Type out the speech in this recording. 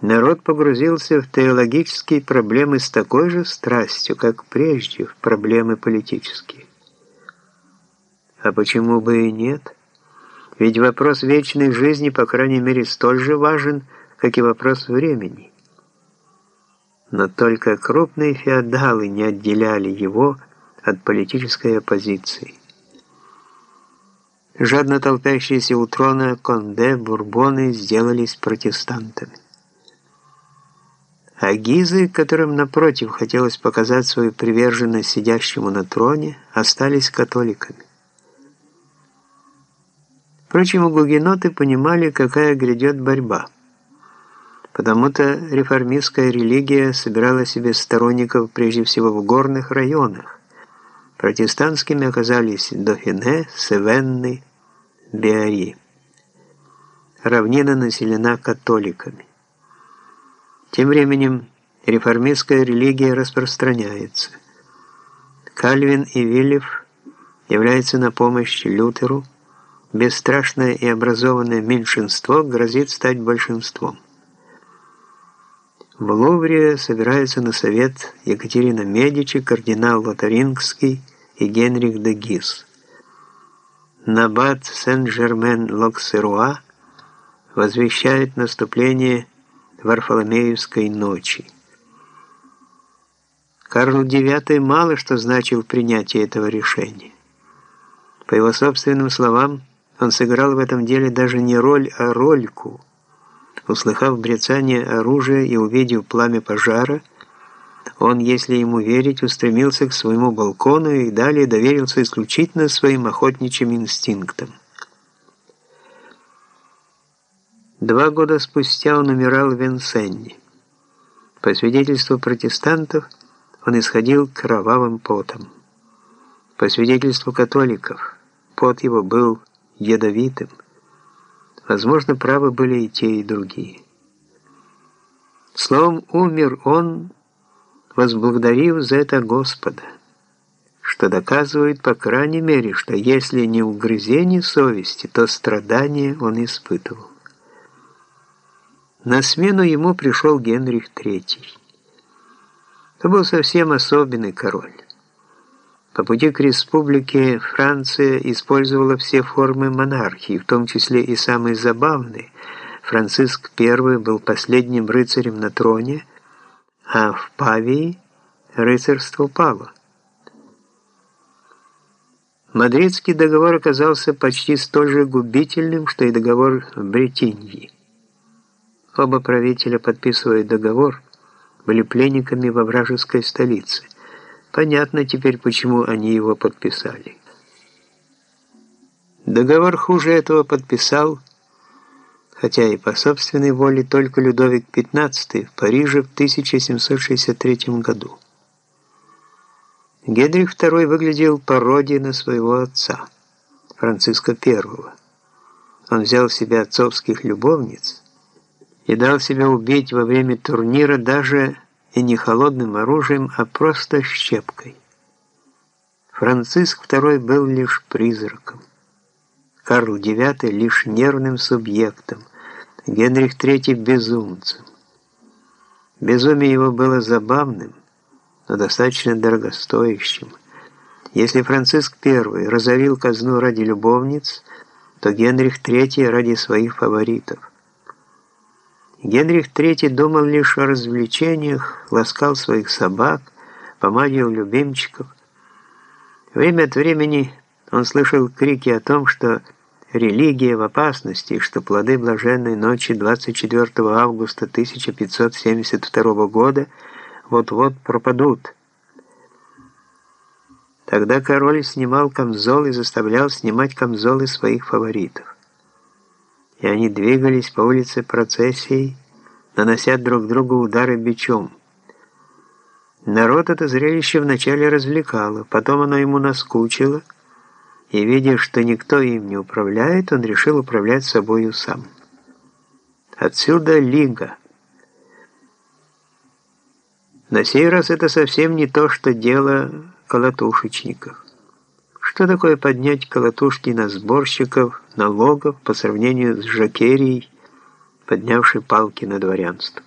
Народ погрузился в теологические проблемы с такой же страстью, как прежде в проблемы политические. А почему бы и нет? Ведь вопрос вечной жизни, по крайней мере, столь же важен, как и вопрос времени. Но только крупные феодалы не отделяли его от политической оппозиции. Жадно толпящиеся у трона Конде, Бурбоны сделались протестантами. А гизы, которым, напротив, хотелось показать свою приверженность сидящему на троне, остались католиками. Впрочем, гугеноты понимали, какая грядет борьба. Потому-то реформистская религия собирала себе сторонников прежде всего в горных районах. Протестантскими оказались Дофине, Севенны, Беари. Равнина населена католиками. Тем временем реформистская религия распространяется. Кальвин и Виллев являются на помощь Лютеру. Бесстрашное и образованное меньшинство грозит стать большинством. В Лувре собираются на совет Екатерина Медичи, кардинал Лотарингский и Генрих де Гис. Набат Сен-Жермен-Локсеруа возвещает наступление Варфоломеевской ночи. Карл IX мало что значил в принятии этого решения. По его собственным словам, он сыграл в этом деле даже не роль, а рольку. Услыхав брецание оружия и увидев пламя пожара, он, если ему верить, устремился к своему балкону и далее доверился исключительно своим охотничьим инстинктам. Два года спустя он умирал в Венсенне. По свидетельству протестантов, он исходил кровавым потом. По свидетельству католиков, пот его был ядовитым. Возможно, правы были и те, и другие. Словом, умер он, возблагодарив за это Господа, что доказывает, по крайней мере, что если не угрызение совести, то страдания он испытывал. На смену ему пришел Генрих III. Это был совсем особенный король. По пути к республике Франция использовала все формы монархии, в том числе и самые забавные. Франциск I был последним рыцарем на троне, а в Павии рыцарство пало. Мадридский договор оказался почти столь же губительным, что и договор в Бретиньи. Оба правителя, подписывая договор, были пленниками во вражеской столице. Понятно теперь, почему они его подписали. Договор хуже этого подписал, хотя и по собственной воле, только Людовик XV в Париже в 1763 году. Генрих II выглядел пародией на своего отца, Франциска I. Он взял в себя отцовских любовниц, и дал себя убить во время турнира даже и не холодным оружием, а просто щепкой. Франциск II был лишь призраком, Карл IX лишь нервным субъектом, Генрих III безумцем. Безумие его было забавным, но достаточно дорогостоящим. Если Франциск I разорил казну ради любовниц, то Генрих III ради своих фаворитов. Генрих III думал лишь о развлечениях, ласкал своих собак, помадил любимчиков. Время от времени он слышал крики о том, что религия в опасности, что плоды блаженной ночи 24 августа 1572 года вот-вот пропадут. Тогда король снимал камзол и заставлял снимать камзолы своих фаворитов и они двигались по улице процессией, нанося друг другу удары бичом. Народ это зрелище вначале развлекало, потом оно ему наскучило, и, видя, что никто им не управляет, он решил управлять собою сам. Отсюда лига. На сей раз это совсем не то, что дело колотушечников. Что такое поднять колотушки на сборщиков налогов по сравнению с Жакерией, поднявшей палки на дворянство?